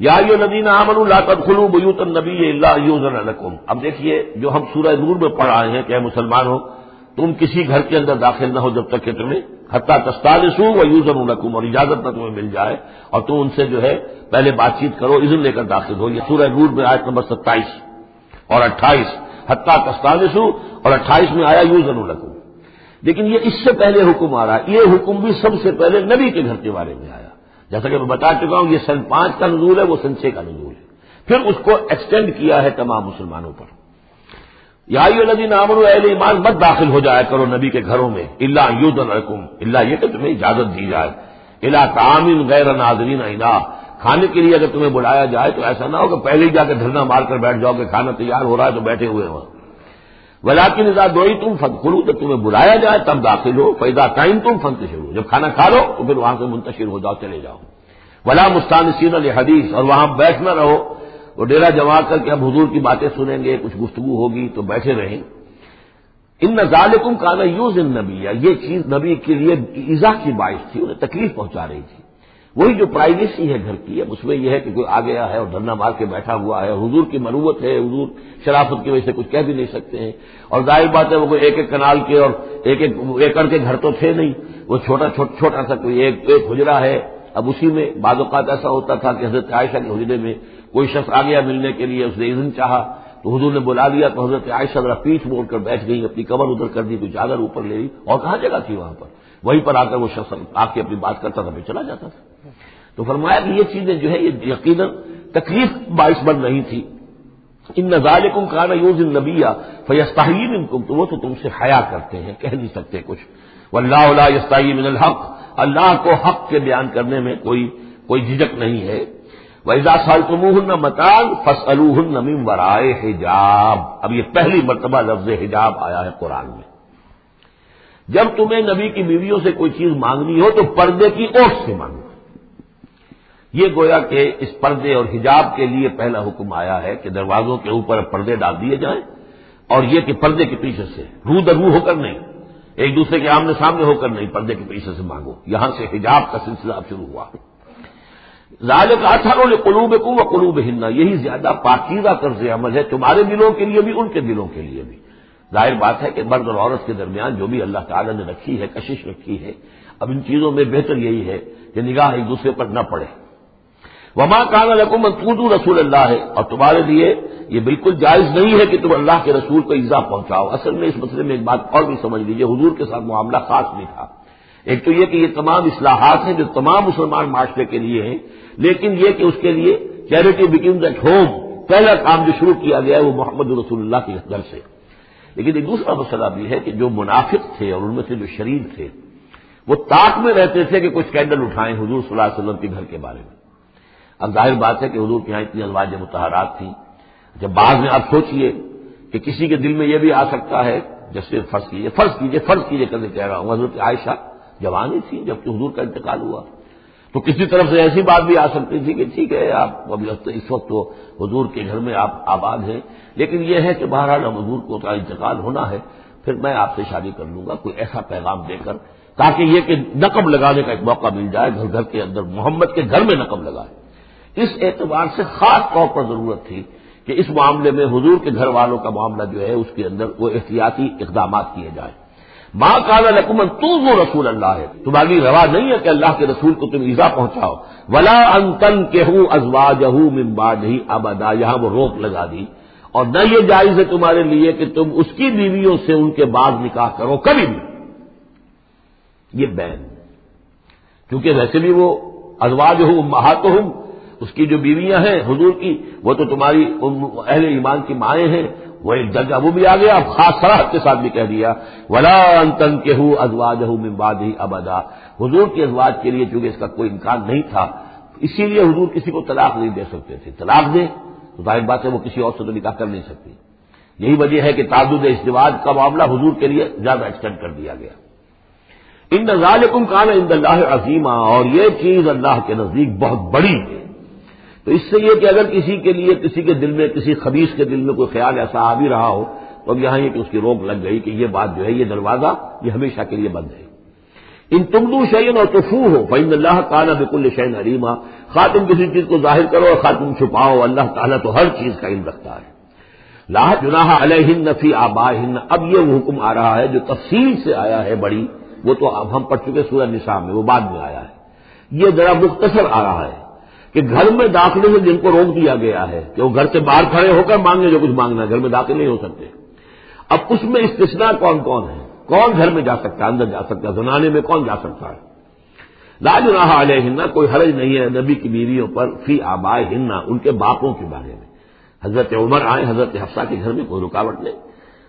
یا یو ندین امن اللہ تدخلو بیوت النبی اللہ یوزن اب دیکھیے جو ہم سورہ نور میں پڑھ رہے ہیں کہ مسلمان ہو تم کسی گھر کے اندر داخل نہ ہو جب تک کہ تمہیں حتیٰ تستالس ہوں وہ یوزن القم اور اجازت نہ تمہیں مل جائے اور تم ان سے جو ہے پہلے بات چیت کرو، اذن لے کر داخل ہو۔ یہ سورہ نور میں آیت نمبر ستائیس اور اٹھائیس۔ حتیٰ تستالس ہوں اور اٹھائیس میں آیا یوزن القم لیکن یہ اس سے پہلے حکم آ رہا ہے۔ یہ حکم بھی سب سے پہلے نبی کے گھر کے بارے میں آیا۔ جیسا کہ میں بتا چکا ہوں، یہ سن پانچ کا نزول ہے، وہ سن چھ کا نزول ہے۔ پھر اس کو ایکسٹینڈ کیا ہے تمام مسلمانوں پر۔ یا ندی نامر اہل ایمان، مت داخل ہو جایا کرو نبی کے گھروں میں۔ اللہ یود الرکم اللہ یہ کہ تمہیں اجازت دی جائے۔ اللہ تعمین غیر ناظرین الا کھانے کے لیے اگر تمہیں بلایا جائے تو ایسا نہ ہو کہ پہلے ہی جا کے دھرنا مار کر بیٹھ جاؤ کہ کھانا تیار ہو رہا ہے تو بیٹھے ہوئے وہاں ولا کی نظار دوئی تم فن کھلو جب تمہیں بلایا جائے تب داخل ہو پیدا ٹائم تم فنتشر ہو جب کھانا کھا لو تو پھر وہاں سے منتشر ہو جاؤ، چلے جاؤ۔ ولا مستانسین الحدیث اور وہاں بیٹھ نہ رہو۔ وہ ڈیرا جما کر کے اب حضور کی باتیں سنیں گے، کچھ گفتگو ہوگی تو بیٹھے رہیں۔ ان نظالکم کا نا یوز ان نبی یہ چیز نبی کے لیے ایزا کی باعث تھی، انہیں تکلیف پہنچا رہی تھی۔ وہی جو پرائیویسی ہے گھر کی، اب اس میں یہ ہے کہ کوئی آ گیا ہے اور دھرنا مار کے بیٹھا ہوا ہے، حضور کی مروت ہے، حضور شرافت کی وجہ سے کچھ کہہ بھی نہیں سکتے ہیں۔ اور ظاہر بات ہے وہ کوئی ایک ایک کنال کے اور ایک ایک ایکڑ کے گھر تو تھے نہیں۔ وہ چھوٹا چھوٹا سا کوئی ایک ایک حجرا ہے۔ اب اسی میں بعض اوقات ایسا ہوتا تھا کہ حضرت عائشہ کے حجرے میں کوئی شخص آ گیا ملنے کے لیے، اس نے اذن چاہا تو حضور نے بلا دیا تو حضرت عائشہ ذرا پیٹ موڑ کر بیٹھ گئی، اپنی کمر ادھر کر دی، کوئی چادر اوپر لے لی اور کہاں جگہ تھی وہاں پر؟ وہیں پر آ کر وہ شخص آ کے اپنی بات کرتا تھا، پھر چلا جاتا تھا۔ تو فرمایا کہ یہ چیزیں جو ہے یہ یقیناً تکلیف باعث بن نہیں تھی۔ ان نظال کم کا یوز ان نبیا فیستین ان کم تو وہ تو تم سے حیا کرتے ہیں، کہہ نہیں سکتے کچھ۔ وہ اللہ اللہ یستائی من الحق، اللہ کو حق کے بیان کرنے میں کوئی کوئی جھجک نہیں ہے۔ ویزا سال تم متان فصل نمیم ورائے حجاب۔ اب یہ پہلی مرتبہ لفظ حجاب آیا ہے قرآن میں۔ جب تمہیں نبی کی بیویوں سے کوئی چیز مانگنی ہو تو پردے کی اوٹ سے مانگو۔ یہ گویا کہ اس پردے اور حجاب کے لیے پہلا حکم آیا ہے کہ دروازوں کے اوپر پردے ڈال دیے جائیں اور یہ کہ پردے کے پیچھے سے رو در ہو کر نہیں، ایک دوسرے کے آمنے سامنے ہو کر نہیں پردے کے پیچھے سے مانگو۔ یہاں سے حجاب کا سلسلہ اب شروع ہوا۔ راج کا اچھا قلوب کو و قلوب ہننا یہی زیادہ پاکیزہ طرز عمل ہے تمہارے دلوں کے لیے بھی، ان کے دلوں کے لیے بھی۔ ظاہر بات ہے کہ مرد اور عورت کے درمیان جو بھی اللہ تعالیٰ نے رکھی ہے، کشش رکھی ہے، اب ان چیزوں میں بہتر یہی ہے کہ نگاہ ایک دوسرے پر نہ پڑے۔ وما کان رقم منتو رسول اللہ ہے اور تمہارے لیے یہ بالکل جائز نہیں ہے کہ تم اللہ کے رسول کو ایزا پہنچاؤ۔ اصل میں اس مسئلے میں ایک بات اور بھی سمجھ لیجیے حضور کے ساتھ معاملہ خاص نہیں تھا۔ ایک تو یہ کہ یہ تمام اصلاحات ہیں جو تمام مسلمان معاشرے کے لیے ہیں، لیکن یہ کہ اس کے لیے چیریٹی بکنز ایٹ ہوم پہلا کام جو شروع کیا گیا ہے وہ محمد رسول اللہ کے گھر سے۔ لیکن ایک دوسرا مسئلہ بھی ہے کہ جو منافق تھے اور ان میں سے جو شریف تھے، وہ تاک میں رہتے تھے کہ کچھ کینڈل اٹھائیں حضور صلی اللہ علیہ وسلم کے گھر کے بارے میں۔ اب ظاہر بات ہے کہ حضور کے یہاں اتنی الواج متحرات تھیں۔ جب بعض میں آپ سوچیے کہ کسی کے دل میں یہ بھی آ سکتا ہے جیسے فرض کیجیے فرض کیجیے فرض کیجیے کرنے کہہ رہا ہوں، حضرت عائشہ جوانی تھی جبکہ حضور کا انتقال ہوا۔ تو کسی طرف سے ایسی بات بھی آ سکتی تھی کہ ٹھیک ہے، آپ ابھی اس وقت تو حضور کے گھر میں آپ آباد ہیں، لیکن یہ ہے کہ بہرحال اب حضور کو کا انتقال ہونا ہے، پھر میں آپ سے شادی کر لوں گا، کوئی ایسا پیغام دے کر، تاکہ یہ کہ نقب لگانے کا ایک موقع مل جائے، گھر گھر کے اندر محمد کے گھر میں نقب لگائے۔ اس اعتبار سے خاص طور پر ضرورت تھی کہ اس معاملے میں حضور کے گھر والوں کا معاملہ جو ہے، اس کے اندر وہ احتیاطی اقدامات کیے جائیں۔ ماں کالا لکمن تو وہ رسول اللہ ہے تمہاری روا نہیں ہے کہ اللہ کے رسول کو تم ایزا پہنچاؤ۔ ولا انتن کہ ہوں ازوا جہ ممبا نہیں ابدا یہاں وہ روک لگا دی۔ اور نہ یہ جائز ہے تمہارے لیے کہ تم اس کی بیویوں سے ان کے بعد نکاح کرو، کبھی بھی۔ یہ بین۔ کیونکہ ویسے بھی وہ ازواج ہوں مہات ہوں اس کی جو بیویاں ہیں، حضور کی، وہ تو تمہاری اہل ایمان کی مائیں ہیں۔ وہ ایک درجہ وہ بھی آ گیا، اب خاص سراحت کے ساتھ بھی کہہ دیا۔ ولا انتن کے ہوں ازواج ہوں ممباد ہی ابدا حضور کے ازواج کے لیے چونکہ اس کا کوئی امکان نہیں تھا، اسی لیے حضور کسی کو طلاق نہیں دے سکتے تھے۔ طلاق دیں تو ظاہر بات ہے وہ کسی اور سے تو نکاح کر نہیں سکتی۔ یہی وجہ ہے کہ تعدد ازدواج کا معاملہ حضور کے لیے زیادہ ایکسٹینڈ کر دیا گیا۔ ان نظالکم کان ان اللہ عظیمہ اور یہ چیز اللہ کے نزدیک بہت بڑی ہے۔ تو اس سے یہ کہ اگر کسی کے لیے، کسی کے دل میں، کسی خبیص کے دل میں کوئی خیال ایسا آ بھی رہا ہو، تو اب یہاں یہ کہ اس کی روک لگ گئی کہ یہ بات جو ہے، یہ دروازہ یہ ہمیشہ کے لیے بند ہے۔ ان تمدو شعین اور تفو ہو فعین اللہ تعالیٰ بکل شعین علیما خواہ تم کسی چیز کو ظاہر کرو اور خواہ تم چھپاؤ۔ اللہ تعالیٰ تو ہر چیز کا علم رکھتا ہے۔ لاہ جناح علیہ نفی آبا اب یہ وہ حکم آ رہا ہے جو تفصیل سے آیا ہے بڑی۔ وہ تو اب ہم پڑھ چکے سورہ نصاب میں، وہ بعد میں آیا ہے۔ یہ ذرا مختصر آ رہا ہے۔ کہ گھر میں داخلے سے جن کو روک دیا گیا ہے کہ وہ گھر سے باہر کھڑے ہو کر مانگے جو کچھ مانگنا ہے، گھر میں داخل نہیں ہو سکتے۔ اب اس میں استثنا کون کون ہے؟ کون گھر میں جا سکتا ہے؟ اندر جا سکتا ہے؟ زنانے میں کون جا سکتا ہے؟ لاج راہ علیہ ہننا کوئی حرج نہیں ہے نبی کی بیویوں پر، فی آبائے ہننا ان کے باپوں کے بارے میں۔ حضرت عمر آئے حضرت حفصہ کے گھر میں کوئی رکاوٹ نہیں۔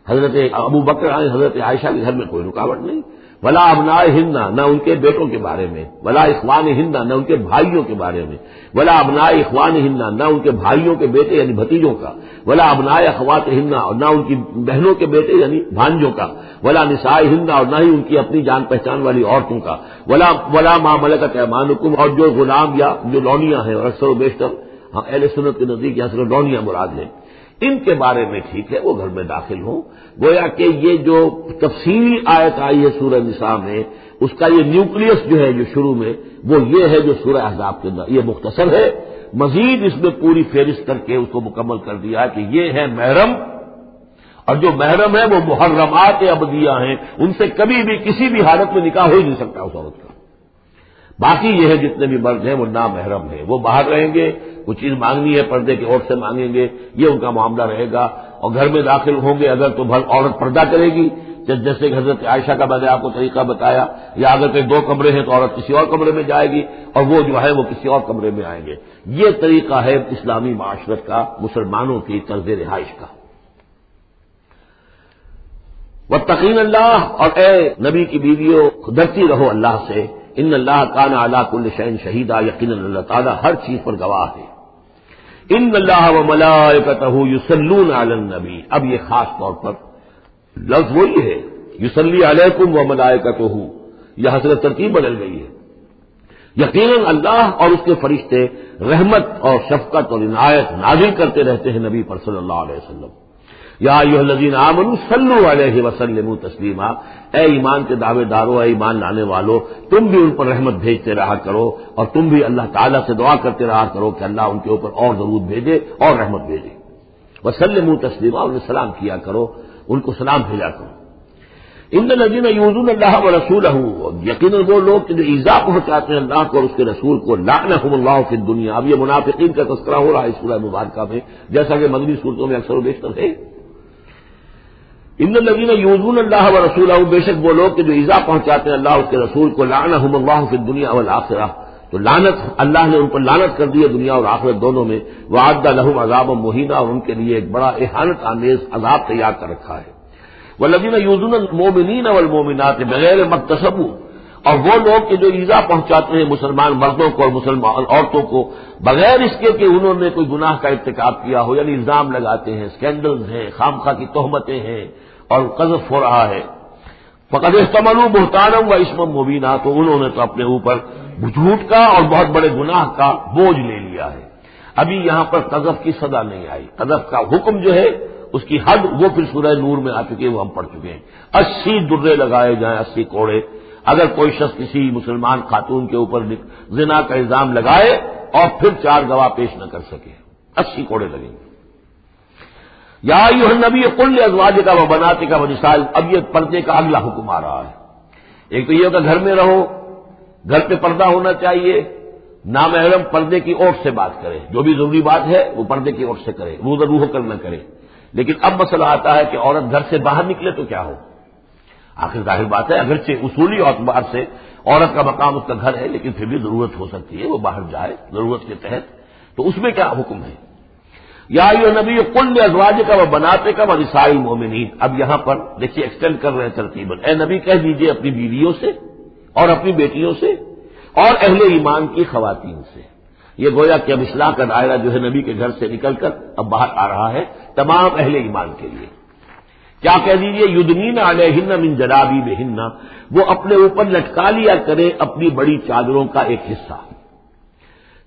حضرت ابو بکر آئے حضرت عائشہ کے گھر میں کوئی رکاوٹ نہیں۔ ولا ابنا ہندا نہ ان کے بیٹوں کے بارے میں، ولا اخوان ہندا نہ ان کے بھائیوں کے بارے میں، ولا ابنا اخوان ہندا نہ ان کے بھائیوں کے بیٹے یعنی بھتیجوں کا، ولا ابنا اخوات ہندا اور نہ ان کی بہنوں کے بیٹے یعنی بھانجوں کا، ولا نسائے ہندا اور نہ ہی ان کی اپنی جان پہچان والی عورتوں کا، ولا ولا ماں ملک احمان حکم اور جو غلام یا جو لونیاں ہیں اور اکثر و بیشتر ہاں، اہل سنت کے نزدیک یہاں سے لونیاں مراد ہیں۔ ان کے بارے میں ٹھیک ہے، وہ گھر میں داخل ہوں۔ گویا کہ یہ جو تفصیلی آیت آئی ہے سورہ نساء میں، اس کا یہ نیوکلس جو ہے، جو شروع میں، وہ یہ ہے جو سورہ احزاب کے اندر، یہ مختصر ہے۔ مزید اس میں پوری فہرست کر کے اس کو مکمل کر دیا کہ یہ ہے محرم۔ اور جو محرم ہے، وہ محرمات ابدیہ ہیں۔ ان سے کبھی بھی، کسی بھی حالت میں نکاح ہو ہی نہیں سکتا اس عورت کا۔ باقی یہ ہے جتنے بھی مرد ہیں وہ نامحرم ہیں۔ وہ باہر رہیں گے کچھ چیز مانگنی ہے، پردے کی عورت سے مانگیں گے، یہ ان کا معاملہ رہے گا۔ اور گھر میں داخل ہوں گے، اگر تو عورت پردہ کرے گی۔ جیسے کہ حضرت عائشہ کا میں نے آپ کو طریقہ بتایا، یا اگر کہیں دو کمرے ہیں تو عورت کسی اور کمرے میں جائے گی، اور وہ جو ہے وہ کسی اور کمرے میں آئیں گے۔ یہ طریقہ ہے اسلامی معاشرت کا، مسلمانوں کی طرز رہائش کا۔ وہ تقین اللہ اور اے نبی کی بیویوں ڈرتی رہو اللہ سے۔ ان اللہ کان اعلیٰ کل شعین شہیدہ یقین اللہ تعالیٰ ہر چیز پر گواہ ہے۔ ان اللہ و ملائکتہ یسلون علی النبی۔ اب یہ خاص طور پر لفظ وہی ہے یوسلی علیکم و ملائکتہ، یہ حضرت ترتیب بدل گئی ہے۔ یقیناً اللہ اور اس کے فرشتے رحمت اور شفقت اور عنایت نازل کرتے رہتے ہیں نبی پر صلی اللہ علیہ وسلم۔ یا الذین آمنوا صلو علیہ وسلم تسلیما۔ اے ایمان کے دعوے دارو اے ایمان لانے والو، تم بھی ان پر رحمت بھیجتے رہا کرو اور تم بھی اللہ تعالیٰ سے دعا کرتے رہا کرو کہ اللہ ان کے اوپر اور ضرور بھیجے اور رحمت بھیجے۔ وسلم تسلیما انہیں سلام کیا کرو، ان کو سلام بھیجا کرو۔ ان نظین یوزون اللہ و رسول یقیناً وہ لوگ جو ایزا پہنچاتے ہیں اللہ کو اور اس کے رسول کو لاکن اللہ کی دنیا اب یہ منافقین کا تذکرہ ہو رہا ہے سورہ مبارکہ میں، جیسا کہ مدنی صورتوں میں اکثر و بیشتر ہے۔ ان لگین یوزون اللہ و رسول بے شک وہ لوگ کہ جو ایزا پہنچاتے ہیں اللہ اس کے رسول کو لانا اللہ فی دنیا والآخرہ تو لانت اللہ نے ان پر لانت کر دی ہے دنیا اور آخرت دونوں میں۔ وہ آدہ لہم عذاب و مہینہ اور ان کے لیے ایک بڑا احانت آمیز عذاب تیار کر رکھا ہے۔ وہ لگین یوزن مومنین والمومنات بغیر مکتسب اور وہ لوگ کہ جو ایزا پہنچاتے ہیں مسلمان مردوں کو اور مسلمان عورتوں کو، بغیر اس کے کہ انہوں نے کوئی گناہ کا ارتکاب کیا ہو یعنی الزام لگاتے ہیں اسکینڈلز ہیں خامخواہ کی تہمتیں ہیں۔ اور قذف ہو رہا ہے۔ فقط استعمال بہتانم و اسم مبینہ تو انہوں نے تو اپنے اوپر جھوٹ کا اور بہت بڑے گناہ کا بوجھ لے لیا ہے۔ ابھی یہاں پر قذف کی صدا نہیں آئی۔ قذف کا حکم جو ہے، اس کی حد وہ پھر سورہ نور میں آ چکی ہے، وہ ہم پڑھ چکے ہیں۔ اسی درے لگائے جائیں، اسی کوڑے۔ اگر کوئی شخص کسی مسلمان خاتون کے اوپر زنا کا الزام لگائے اور پھر چار گواہ پیش نہ کر سکے، اسی کوڑے لگیں گے۔ یا یو نبی کل ازواج کا وہ بناتے کا وہ وجسال اب یہ پردے کا اگلا حکم آ رہا ہے۔ ایک تو یہ ہوگا گھر میں رہو، گھر پہ پردہ ہونا چاہیے، نامحرم پردے کی اوٹ سے بات کرے۔ جو بھی ضروری بات ہے، وہ پردے کی اوٹ سے کرے روح روح کر نہ کرے۔ لیکن اب مسئلہ آتا ہے کہ عورت گھر سے باہر نکلے تو کیا ہو؟ آخر ظاہر بات ہے، اگرچہ اصولی اعتبار سے عورت کا مقام اس کا گھر ہے، لیکن پھر بھی ضرورت ہو سکتی ہے، وہ باہر جائے ضرورت کے تحت۔ تو اس میں کیا حکم ہے؟ یا یہ نبی کل ازواج کا وہ بناتے کا وہ رسائی مومنین اب یہاں پر دیکھیے ایکسٹینڈ کر رہے ہیں ترتیب اے نبی، کہہ دیجیے اپنی بیویوں سے اور اپنی بیٹیوں سے اور اہل ایمان کی خواتین سے۔ یہ گویا کہ اب اصلاح کا دائرہ جو ہے نبی کے گھر سے نکل کر اب باہر آ رہا ہے تمام اہل ایمان کے لیے۔ کیا کہہ دیجیے یدنین علیہ ہن من جرابی بے وہ اپنے اوپر لٹکا لیا کرے اپنی بڑی چادروں کا ایک حصہ۔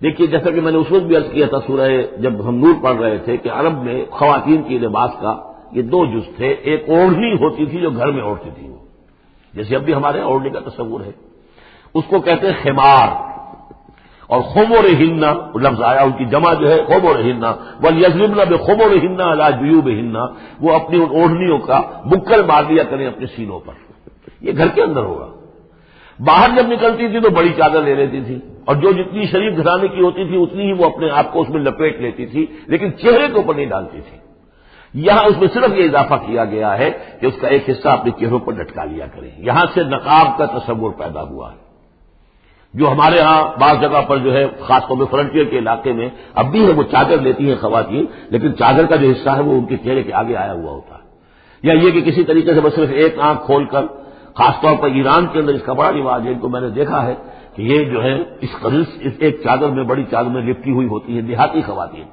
دیکھیے، جیسا کہ میں نے اس وقت بھی عرض کیا تھا سورہ جب ہم نور پڑھ رہے تھے کہ عرب میں خواتین کی لباس کا یہ دو جز تھے، ایک اوڑھنی ہوتی تھی جو گھر میں اوڑھتی تھی وہ۔ جیسے اب بھی ہمارے اوڑھنے کا تصور ہے۔ اس کو کہتے ہیں خمار۔ اور خومو رہنا لفظ آیا، ان کی جمع جو ہے خومو رہنا وہ یزمنا بے خومو رہنا علاج بہننا وہ اپنی ان اوڑھنیوں کا بکل مار دیا کریں اپنے سینوں پر۔ یہ گھر کے اندر ہوگا۔ باہر جب نکلتی تھی تو بڑی چادر لے لیتی تھی اور جو جتنی شریف گھرانے کی ہوتی تھی اتنی ہی وہ اپنے آپ کو اس میں لپیٹ لیتی تھی لیکن چہرے کے اوپر نہیں ڈالتی تھی۔ یہاں اس میں صرف یہ اضافہ کیا گیا ہے کہ اس کا ایک حصہ اپنے چہروں پر لٹکا لیا کرے یہاں سے نقاب کا تصور پیدا ہوا۔ ہے جو ہمارے ہاں بعض جگہ پر جو ہے، خاص طور پہ فرنٹیئر کے علاقے میں اب بھی ہے، وہ چادر لیتی ہیں خواتین، لیکن چادر کا جو حصہ ہے وہ ان کے چہرے کے آگے آیا ہوا ہوتا۔ ہے یا یہ کہ کسی طریقے سے بس صرف ایک آنکھ کھول کر خاص طور پر ایران کے اندر اس کا بڑا رواج ہے، ان کو میں نے دیکھا ہے کہ یہ جو ہے، اس قدر اس ایک چادر میں، بڑی چادر میں لپٹی ہوئی ہوتی ہے دیہاتی خواتین۔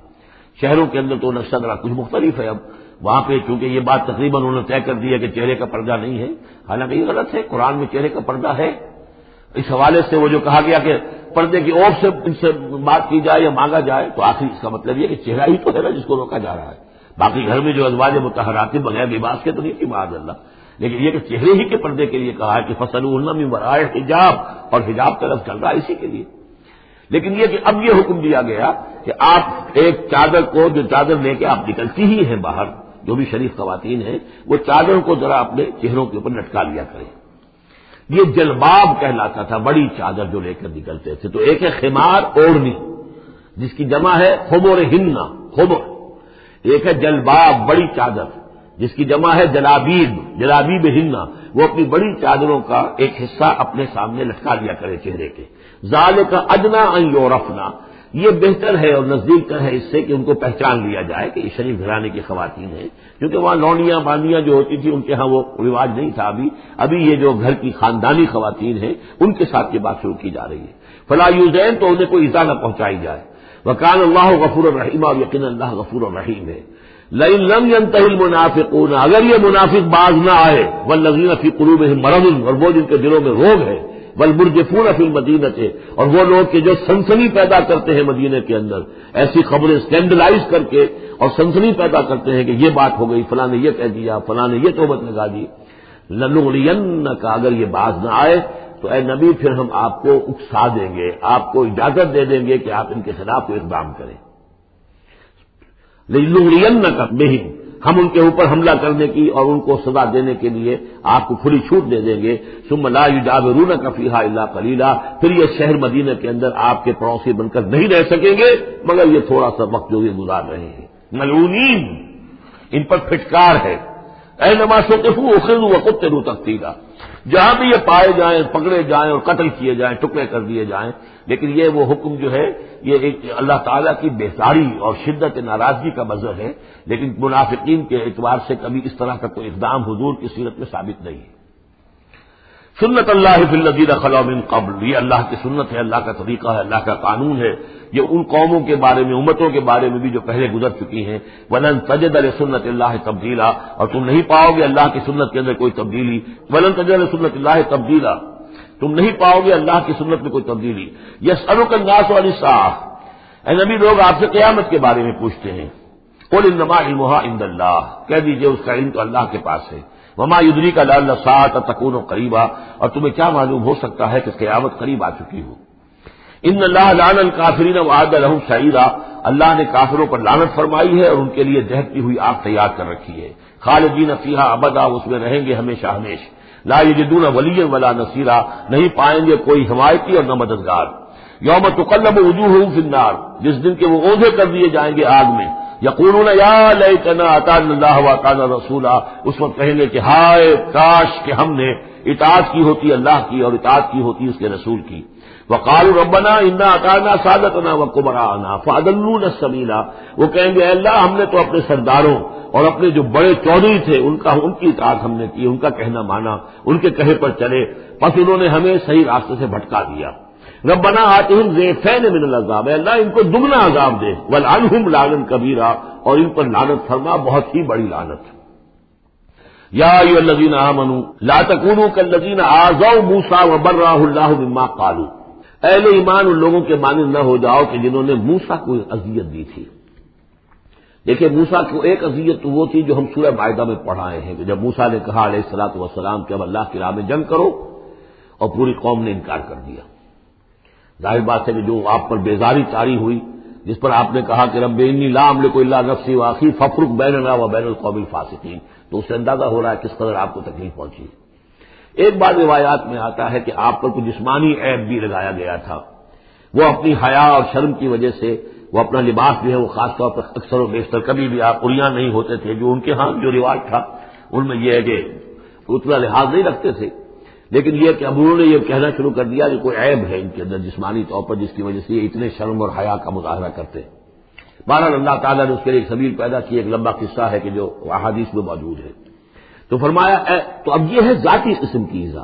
شہروں کے اندر تو نقشہ ذرا کچھ مختلف ہے اب۔ وہاں پہ چونکہ یہ بات تقریباً انہوں نے طے کر دی ہے کہ چہرے کا پردہ نہیں ہے، حالانکہ یہ غلط ہے، قرآن میں چہرے کا پردہ ہے۔ اس حوالے سے وہ جو کہا گیا کہ پردے کی اور سے ان سے بات کی جائے یا مانگا جائے، تو آخر اس کا مطلب یہ کہ چہرہ ہی تو ہے نا جس کو روکا جا رہا ہے۔ باقی گھر میں جو ازواج متحرات بغیر لباس کے تو نہیں تھی معاذ اللہ۔ لیکن یہ کہ چہرے ہی کے پردے کے لیے کہا ہے کہ فصل میں برائے حجاب اور حجاب طرف چل رہا ہے اسی کے لیے۔ لیکن یہ کہ اب یہ حکم دیا گیا کہ آپ ایک چادر کو جو چادر لے کے آپ نکلتی ہی ہیں باہر، جو بھی شریف خواتین ہیں، وہ چادر کو ذرا اپنے چہروں کے اوپر لٹکا لیا کریں۔ یہ جلباب کہلاتا تھا، بڑی چادر جو لے کر نکلتے تھے۔ تو ایک ہے خمار اوڑھنی، جس کی جمع ہے خبر ہننا خبر ایک ہے جلباب، بڑی چادر۔ جس کی جمع ہے جلابیب جلابیب ہننا۔ وہ اپنی بڑی چادروں کا ایک حصہ اپنے سامنے لٹکا دیا کرے چہرے کے۔ زال کا ادنا ان یورفنا یہ بہتر ہے اور نزدیک ہے اس سے کہ ان کو پہچان لیا جائے کہ یہ شریف گھرانے کی خواتین ہیں۔ کیونکہ وہاں لونیاں باندیاں جو ہوتی تھیں، ان کے ہاں وہ رواج نہیں تھا ابھی۔ ابھی یہ جو گھر کی خاندانی خواتین ہیں، ان کے ساتھ یہ بات شروع کی جا رہی ہے۔ فلاح یوزین تو انہیں کوئی ایزا نہ پہنچائی جائے۔ وکان اللہ غفور الرحیم اور یقین اللہ غفور الرحیم ہے۔ لئی لم ینتہل منافق اگر یہ منافق باز نہ آئے وہ لذین فی قلوب مرم اور وہ جن کے دلوں میں روگ ہے بل برج پورا فل مدینہ تھے اور وہ لوگ کہ جو سنسنی پیدا کرتے ہیں مدینے کے اندر، ایسی خبریں اسکینڈلائز کر کے اور سنسنی پیدا کرتے ہیں کہ یہ بات ہو گئی، فلاں نے یہ کہہ دیا، فلاں نے یہ توبت لگا دی۔ للغلین کا اگر یہ باز نہ آئے، تو اے نبی پھر ہم آپ کو اکسا دیں گے، آپ کو اجازت دے دیں گے کہ آپ ان کے خلاف کوئی اقدام کریں۔ کا بہن ہم ان کے اوپر حملہ کرنے کی اور ان کو سزا دینے کے لیے آپ کو کھلی چھوٹ دے دیں گے۔ سم لا یجاب رون کا فیحا اللہ کلیلہ پھر یہ شہر مدینہ کے اندر آپ کے پڑوسی بن کر نہیں رہ سکیں گے، مگر یہ تھوڑا سا وقت جو یہ گزار رہے ہیں۔ ملونین ان پر پھٹکار ہے۔ اے نماز و کتے رو تک جہاں بھی یہ پائے جائیں، پکڑے جائیں اور قتل کیے جائیں، ٹکڑے کر دیے جائیں، لیکن یہ وہ حکم جو ہے، یہ ایک اللہ تعالیٰ کی بیزاری اور شدت ناراضگی کا مظہر ہے، لیکن منافقین کے اعتبار سے کبھی اس طرح کا کوئی اقدام حضور کی سیرت میں ثابت نہیں ہے۔ سنت اللہ فی خلوم قبل. یہ اللہ کی سنت ہے، اللہ کا طریقہ ہے، اللہ کا قانون ہے۔ یہ ان قوموں کے بارے میں، امتوں کے بارے میں بھی جو پہلے گزر چکی ہیں۔ ولن تجد علیہ سنت اللہ تبدیلا۔ اور تم نہیں پاؤ گے اللہ کی سنت کے اندر کوئی تبدیلی۔ ولن تجد علیہ سنت اللہ تبدیلا۔ تم نہیں پاؤ گے اللہ کی سنت میں کوئی تبدیلی۔ یہ سرو کنگاس والی اے نبی، لوگ آپ سے قیامت کے بارے میں پوچھتے ہیں۔ قل انما علمها عند اللہ۔ کہہ دیجیے، اس کا علم تو اللہ کے پاس ہے۔ وما یدری کا لال سات تکون و قریبا اور تمہیں کیا معلوم ہو سکتا ہے کہ قیامت قریب آ چکی ہو؟ ان اللہ لان الکافرین وعد لهم سعیرا اللہ نے کافروں پر لانت فرمائی ہے اور ان کے لیے دہتی ہوئی آگ تیار کر رکھی ہے۔ خالدین فیہا ابدا اس میں رہیں گے ہمیشہ ہمیشہ۔ لا یجدون ولی ولا نصیرا، نہیں پائیں گے کوئی حمایتی اور نہ مددگار۔ یوم تقلب وجوہ فی النار، جس دن کے وہ اوندے کر دیے جائیں گے آگ میں۔ یقولون یا لیتنا اطاعنا اللہ واطعنا رسولا۔ اس وقت کہیں گے کہ ہائے کاش کہ ہم نے اطاعت کی ہوتی اللہ کی اور اطاعت کی ہوتی اس کے رسول کی۔ وقال ربنا انا اطعنا سادتنا وكبراءنا فاضلون السبيلا وہ کہیں گے اللہ ہم نے تو اپنے سرداروں اور اپنے جو بڑے چودھری تھے ان کا ان کی اطاعت ہم نے کی، ان کا کہنا مانا، ان کے کہے پر چلے۔ بس انہوں نے ہمیں صحیح راستے سے بھٹکا دیا۔ ربنا آتے ہوں زیفین من العذاب اللہ ان کو دگنا عذاب دے ولعنہم لعنن کبیرہ، اور ان پر لعنت فرما، بہت ہی بڑی لعنت۔ یا ایو الذین آمنوا، لا تکونوا کالذین آذوا موسی وبرأه اللہ مما قالوا۔ اہل ایمان ان لوگوں کے مانند نہ ہو جاؤ کہ جنہوں نے موسا کو اذیت دی تھی۔ دیکھیے موسا کو ایک اذیت تو وہ تھی جو ہم سورہ معاہدہ میں پڑھائے ہیں کہ جب موسا نے کہا علیہ السلاط وسلام کہ اب اللہ کی راہ میں جنگ کرو، اور پوری قوم نے انکار کر دیا۔ ظاہر بات ہے کہ جو آپ پر بیزاری تاری ہوئی، جس پر آپ نے کہا کہ رب انی لام لے کو اللہ نفسی واقعی ففرق بین اللہ و بین القومی فاسقین تو اس سے اندازہ ہو رہا ہے کس قدر آپ کو تکلیف پہنچی ایک بات روایات میں آتا ہے کہ آپ پر کچھ جسمانی عیب بھی لگایا گیا تھا۔ وہ اپنی حیا اور شرم کی وجہ سے وہ اپنا لباس جو ہے وہ خاص طور پر اکثر و بیشتر، کبھی بھی آپ اریاں نہیں ہوتے تھے، جو ان کے ہاں جو رواج تھا، ان میں یہ ہے کہ اتنا لحاظ نہیں رکھتے تھے۔ لیکن یہ کہ اب انہوں نے یہ کہنا شروع کر دیا کہ کوئی عیب ہے ان کے اندر جسمانی طور پر جس کی وجہ سے یہ اتنے شرم اور حیا کا مظاہرہ کرتے ہیں۔ بارہ اللہ تعالیٰ نے اس کے لیے ایک سبیر پیدا کی، ایک لمبا قصہ ہے کہ جو احادیث میں موجود ہے۔ تو فرمایا تو اب یہ ہے ذاتی قسم کی ایزا۔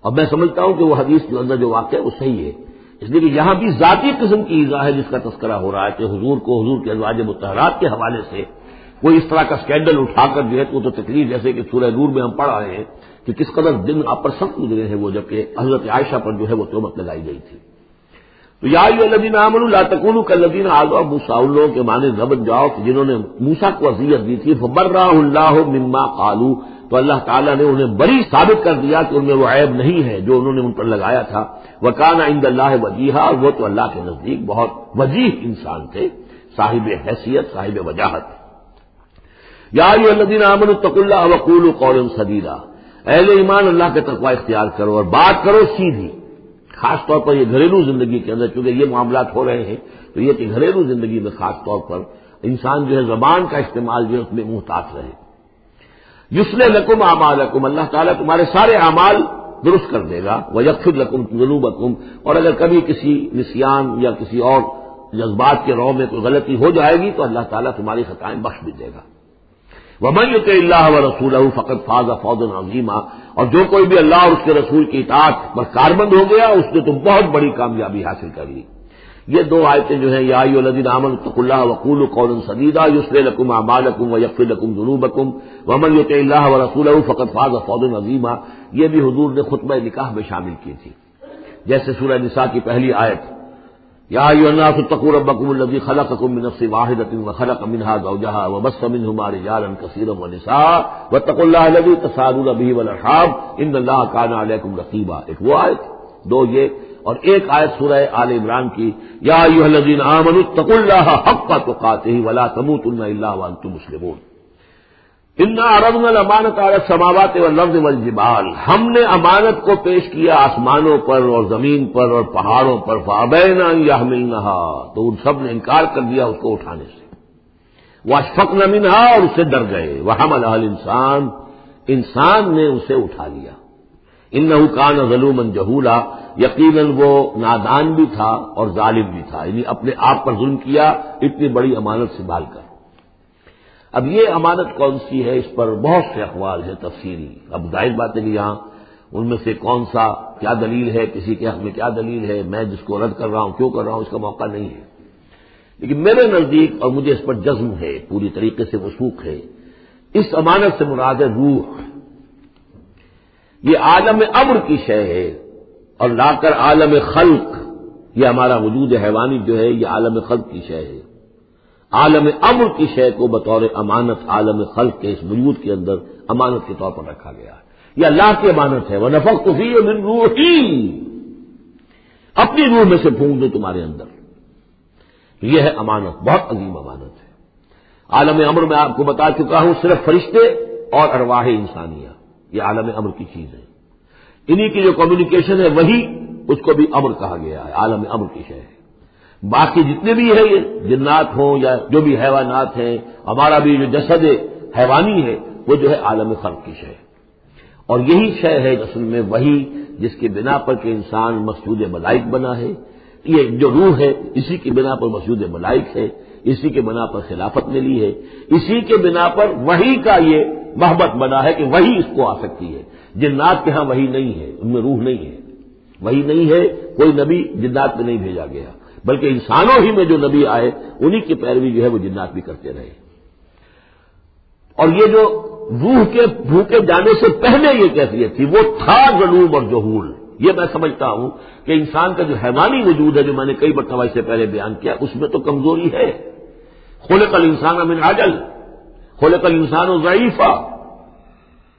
اور میں سمجھتا ہوں کہ وہ حدیث کے اندر جو واقع ہے وہ صحیح ہے۔ اس لیے کہ یہاں بھی ذاتی قسم کی ایزا ہے جس کا تذکرہ ہو رہا ہے کہ حضور کو، حضور کے ازواج متحرات کے حوالے سے کوئی اس طرح کا اسکینڈل اٹھا کر جو ہے تو تکلیف جیسے کہ سورہ نور میں ہم پڑھ رہے ہیں۔ کہ کس قدر دن آپ پر سخت گزرے ہیں وہ، جبکہ حضرت عائشہ پر جو ہے وہ تومت لگائی گئی تھی۔ تو یا الدین امن اللہ تکون کا لدین آگا موسا لوگوں کے معنی نبن جاؤ کہ جنہوں نے موسا کو اذیت دی تھی فبر اللہ مما قالو تو اللہ تعالیٰ نے انہیں بڑی ثابت کر دیا کہ ان میں وہ عیب نہیں ہے جو انہوں نے ان پر لگایا تھا۔ وہ عند اللہ وجیحا اور وہ تو اللہ کے نزدیک بہت وجیح انسان تھے، صاحب حیثیت، صاحب وجاہت۔ یا الدین امن الطق اللہ وقول قول سدیدہ اہل ایمان اللہ کے تقوا اختیار کرو اور بات کرو سیدھی۔ خاص طور پر یہ گھریلو زندگی کے اندر چونکہ یہ معاملات ہو رہے ہیں، تو یہ کہ گھریلو زندگی میں خاص طور پر انسان جو ہے زبان کا استعمال جو ہے اس میں محتاط رہے۔ یسل لکم اعمال اللہ تعالیٰ تمہارے سارے اعمال درست کر دے گا۔ وہ یکفر لکم جنوب اور اگر کبھی کسی نسیان یا کسی اور جذبات کے رو میں کوئی غلطی ہو جائے گی، تو اللہ تعالیٰ تمہاری خطائیں بخش بھی دے گا۔ وہ میں کے اللہ و رسول فقط فاض فوج عظیمہ اور جو کوئی بھی اللہ اور اس کے رسول کی اطاعت پر کاربند ہو گیا، اس نے تو بہت بڑی کامیابی حاصل کر لی۔ یہ دو آیتیں جو ہیں، یا الدین امن تق اللہ وقول قول سدیدہ یوسف لکم امالکم و یقف الکم جنوبکم ومن یوت اللہ و رسول فقط فاض فوج عظیمہ یہ بھی حضور نے خطبہ نکاح میں شامل کی تھی۔ جیسے سورہ نساء کی پہلی آیت یا الناس اتقوا ربكم الذي خلقكم من نفس واحدة وخلق منها زوجها وبث منهما رجالا كثيرا ونساء واتقوا الله الذي تساءلون به والارحام ان الله كان عليكم رقيبا ایک وہ آیت دو یہ اور ایک آیت سورہ آل عمران کی یا ایھا الذين امنوا اتقوا الله حق تقاته ولا تموتن الا وانتم مسلمون ارب امانت عالت سماوات و لفظ والجبال۔ ہم نے امانت کو پیش کیا آسمانوں پر اور زمین پر اور پہاڑوں پر۔ فابینا یا ملنا تو ان سب نے انکار کر دیا اس کو اٹھانے سے۔ وہ اشفق نمینہ اور اسے ڈر گئے۔ وہ ہم انسان انسان نے اسے اٹھا لیا۔ ان کان ظلم جہولا یقیناً وہ نادان بھی تھا اور ظالم بھی تھا۔ یعنی اپنے آپ پر ظلم کیا، اتنی بڑی امانت سنبھال کر۔ اب یہ امانت کون سی ہے؟ اس پر بہت سے اخبار ہیں تفصیلی اب ظاہر بات ہے کہ یہاں ان میں سے کون سا کیا دلیل ہے؟ کسی کے حق میں کیا دلیل ہے؟ میں جس کو رد کر رہا ہوں، کیوں کر رہا ہوں؟ اس کا موقع نہیں ہے۔ لیکن میرے نزدیک اور مجھے اس پر جزم ہے، پوری طریقے سے وسوخ ہے، اس امانت سے مراد ہے روح۔ یہ عالم امر کی شے ہے اور لا کر عالم خلق، یہ ہمارا وجود حیوانی جو ہے، یہ عالم خلق کی شے ہے۔ عالم امر کی شے کو بطور امانت عالم خلق کے اس وجود کے اندر امانت کے طور پر رکھا گیا ہے۔ یہ اللہ کی امانت ہے۔ وہ نفق تو من روحی اپنی روح میں سے پھونک دو تمہارے اندر۔ یہ ہے امانت، بہت عظیم امانت ہے۔ عالم امر میں آپ کو بتا چکا ہوں، صرف فرشتے اور ارواہ انسانیہ۔ یہ عالم امر کی چیز ہے۔ انہی کی جو کمیونیکیشن ہے، وہی اس کو بھی امر کہا گیا ہے۔ عالم امر کی شے ہے۔ باقی جتنے بھی ہیں یہ جنات ہوں یا جو بھی حیوانات ہیں، ہمارا بھی جو جسد حیوانی ہے، وہ جو ہے عالم خلق کی شے۔ اور یہی شے ہے اصل میں وہی جس کی بنا پر کہ انسان مسجود ملائک بنا ہے۔ یہ جو روح ہے، اسی کی بنا پر مسجود ملائک ہے، اسی کے بنا پر خلافت ملی ہے۔ اسی کے بنا پر وہی کا یہ محبت بنا ہے کہ وہی اس کو آ سکتی ہے۔ جنات کے ہاں وہی نہیں ہے، ان میں روح نہیں ہے۔ وہی نہیں ہے، کوئی نبی جنات میں نہیں بھیجا گیا۔ بلکہ انسانوں ہی میں جو نبی آئے، انہی کی پیروی جو ہے وہ جنات بھی کرتے رہے۔ اور یہ جو روح کے بھوکے جانے سے پہلے یہ کیفیت تھی، وہ تھا غلوم اور جہول۔ یہ میں سمجھتا ہوں کہ انسان کا جو حیوانی وجود ہے، جو میں نے کئی مرتبہ سے پہلے بیان کیا، اس میں تو کمزوری ہے۔ کھولے کل انسان عجل کھولے کل انسان و ضعیفہ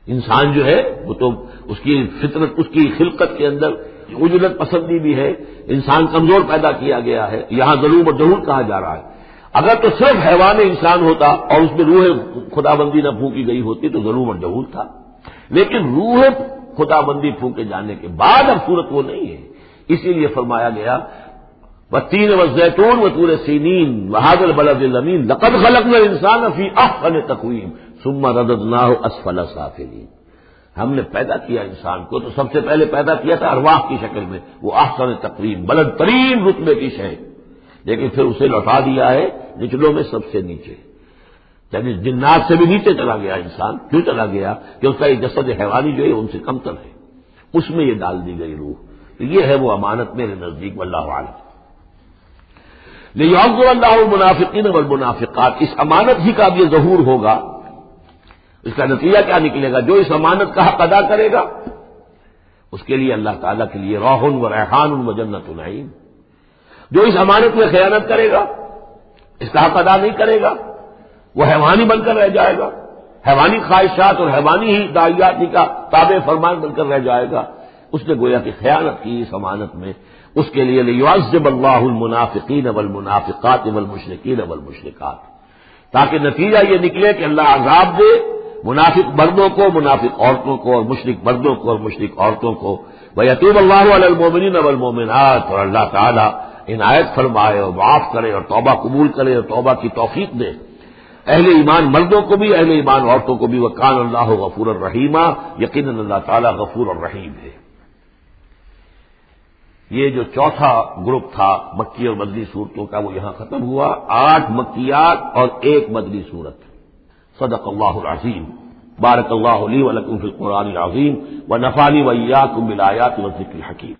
انسان جو ہے، وہ تو اس کی فطرت، اس کی خلقت کے اندر اجرت پسندی بھی ہے، انسان کمزور پیدا کیا گیا ہے، یہاں ضرور و ضرور کہا جا رہا ہے۔ اگر تو صرف حیوان انسان ہوتا اور اس میں روح خدا بندی نہ پھونکی گئی ہوتی تو ضرور و ضرور تھا۔ لیکن روح خدا بندی پھونکے جانے کے بعد اب صورت وہ نہیں ہے۔ اسی لیے فرمایا گیا وہ تین و زیتون و تور سینین بہادر بلد المین لقد خلق میں انسان فی احسن تقویم سما ردد نہ ہو اسفل سافلین ہم نے پیدا کیا انسان کو تو سب سے پہلے پیدا کیا تھا ارواح کی شکل میں۔ وہ احسن تقریم بلند ترین رتبے کی شہ لیکن پھر اسے لوٹا دیا ہے نچلوں میں سب سے نیچے۔ یعنی جنات سے بھی نیچے چلا گیا انسان کیوں چلا گیا کہ اس کا یہ جسد حیوانی جو ہے ان سے کمتر ہے۔ اس میں یہ ڈال دی گئی روح۔ تو یہ ہے وہ امانت میرے نزدیک، واللہ عالم لیکن اللہ المنافقین والمنافقات۔ اس امانت ہی کا اب یہ ظہور ہوگا۔ اس کا نتیجہ کیا نکلے گا؟ جو اس امانت کا حق ادا کرے گا۔ اس کے لیے اللہ تعالیٰ کے لیے روحن و ریحان و جنت العین جو اس امانت میں خیانت کرے گا، اس کا حق ادا نہیں کرے گا، وہ حیوانی بن کر رہ جائے گا۔ حیوانی خواہشات اور حیوانی ہی دائیاتی کا تابع فرمان بن کر رہ جائے گا۔ اس نے گویا کی خیانت کی اس امانت میں۔ اس کے لیے لیوزب اللہ المنافقین والمنافقات والمشرقین والمشرقات تاکہ نتیجہ یہ نکلے کہ اللہ عذاب دے منافق مردوں کو، منافق عورتوں کو، اور مشرق مردوں کو، اور مشرق عورتوں کو۔ وہ یتوب اللہ المومنین والمومنات اور اللہ تعالیٰ عنایت فرمائے اور معاف کرے اور توبہ قبول کرے اور توبہ کی توفیق دے۔ اہل ایمان مردوں کو بھی، اہل ایمان عورتوں کو بھی۔ وہ کان اللہ غفور الرحیمہ یقین اللہ تعالیٰ غفور الرحیم ہے۔ یہ جو چوتھا گروپ تھا مکی اور مدنی صورتوں کا، وہ یہاں ختم ہوا۔ آٹھ مکیات اور ایک مدنی صورت۔ صدق اللہ العظیم. بارک اللہ علی ولکم فی القرآن العظیم. و نفانی ویا کم بلایات و ذکر حکیم